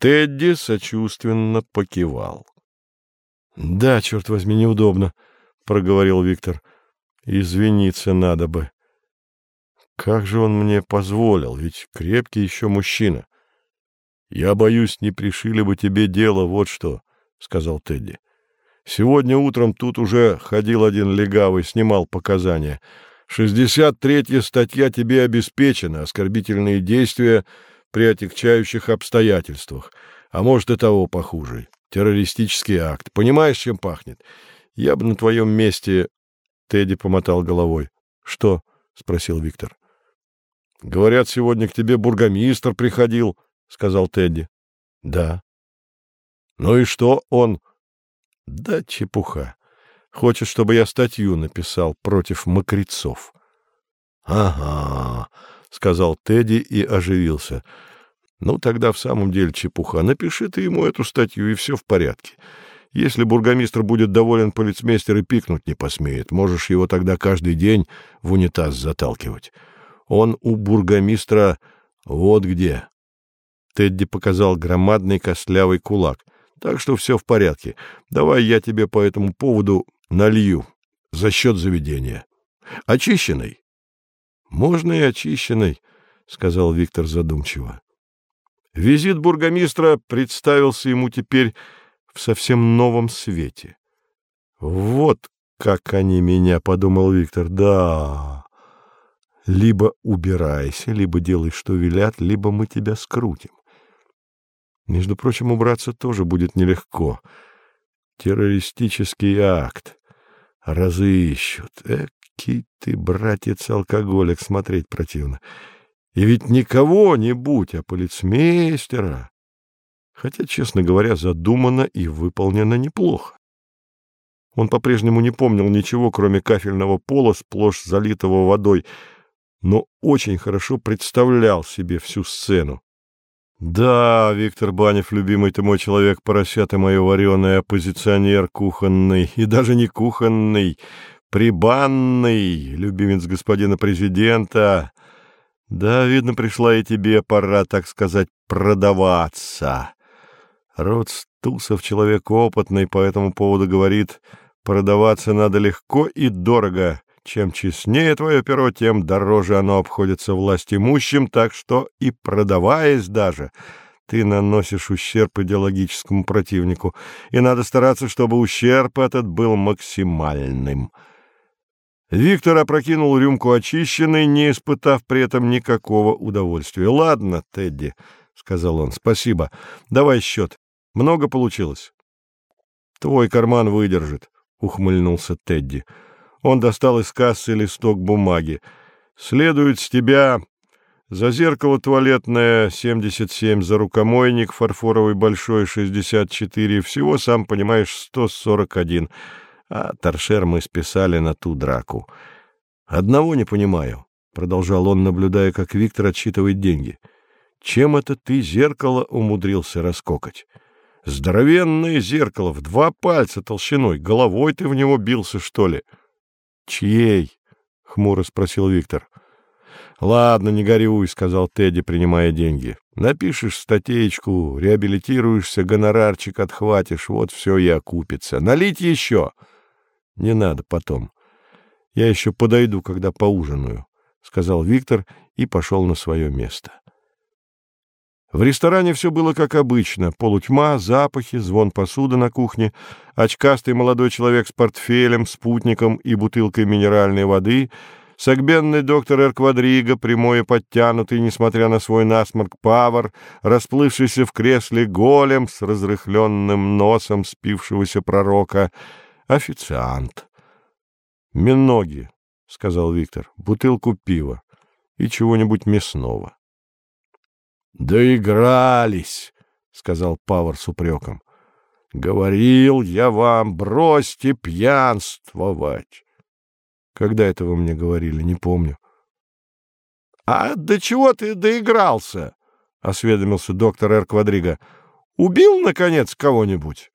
Тедди сочувственно покивал. — Да, черт возьми, неудобно, — проговорил Виктор. — Извиниться надо бы. Как же он мне позволил, ведь крепкий еще мужчина. — Я боюсь, не пришили бы тебе дело, вот что, — сказал Тедди. — Сегодня утром тут уже ходил один легавый, снимал показания. Шестьдесят третья статья тебе обеспечена, оскорбительные действия при отягчающих обстоятельствах, а может и того похуже. Террористический акт. Понимаешь, чем пахнет? Я бы на твоем месте... Тедди помотал головой. — Что? — спросил Виктор. — Говорят, сегодня к тебе бургомистр приходил, — сказал Тедди. — Да. — Ну и что он? — Да чепуха. Хочет, чтобы я статью написал против мокрецов. — Ага, — сказал Тедди и оживился. — Ну, тогда в самом деле чепуха. Напиши ты ему эту статью, и все в порядке. Если бургомистр будет доволен, полицмейстер и пикнуть не посмеет. Можешь его тогда каждый день в унитаз заталкивать. Он у бургомистра вот где. Тедди показал громадный костлявый кулак. Так что все в порядке. Давай я тебе по этому поводу налью за счет заведения. Очищенный? Можно и очищенной, — сказал Виктор задумчиво. Визит бургомистра представился ему теперь в совсем новом свете. «Вот как они меня», — подумал Виктор, — «да, либо убирайся, либо делай, что велят, либо мы тебя скрутим». Между прочим, убраться тоже будет нелегко. Террористический акт. Разыщут. Эк, Эки ты, братец-алкоголик, смотреть противно. И ведь не кого-нибудь, а полицмейстера. Хотя, честно говоря, задумано и выполнено неплохо. Он по-прежнему не помнил ничего, кроме кафельного пола, сплошь залитого водой, но очень хорошо представлял себе всю сцену. Да, Виктор Банев, любимый ты мой человек, поросята мое вареное, оппозиционер кухонный, и даже не кухонный, Прибанный, любимец господина президента. Да, видно, пришла и тебе пора, так сказать, продаваться. Род Стусов человек опытный, по этому поводу говорит, продаваться надо легко и дорого. Чем честнее твое перо, тем дороже оно обходится власть имущим, так что и продаваясь даже, ты наносишь ущерб идеологическому противнику, и надо стараться, чтобы ущерб этот был максимальным. Виктор опрокинул рюмку очищенной, не испытав при этом никакого удовольствия. — Ладно, Тедди, — сказал он, — спасибо. Давай счет. Много получилось? — Твой карман выдержит, — ухмыльнулся Тедди. Он достал из кассы листок бумаги. — Следует с тебя за зеркало туалетное 77, за рукомойник фарфоровый большой 64, всего, сам понимаешь, 141 а торшер мы списали на ту драку. Одного не понимаю, — продолжал он, наблюдая, как Виктор отсчитывает деньги. Чем это ты зеркало умудрился раскокать? Здоровенное зеркало, в два пальца толщиной. Головой ты в него бился, что ли? — Чьей? — хмуро спросил Виктор. — Ладно, не горюй, — сказал Тедди, принимая деньги. — Напишешь статейку, реабилитируешься, гонорарчик отхватишь, вот все и окупится. Налить еще! — не надо потом. Я еще подойду, когда поужинаю, — сказал Виктор и пошел на свое место. В ресторане все было как обычно. Полутьма, запахи, звон посуды на кухне, очкастый молодой человек с портфелем, спутником и бутылкой минеральной воды, согбенный доктор Эр Квадриго, прямой и подтянутый, несмотря на свой насморк, павар, расплывшийся в кресле голем с разрыхленным носом спившегося пророка — Официант. Миноги, — сказал Виктор, — бутылку пива и чего-нибудь мясного. — Доигрались, — сказал Павар с упреком. — Говорил я вам, бросьте пьянствовать. Когда это вы мне говорили, не помню. — А до чего ты доигрался? — осведомился доктор Эр Квадриго. — Убил, наконец, кого-нибудь?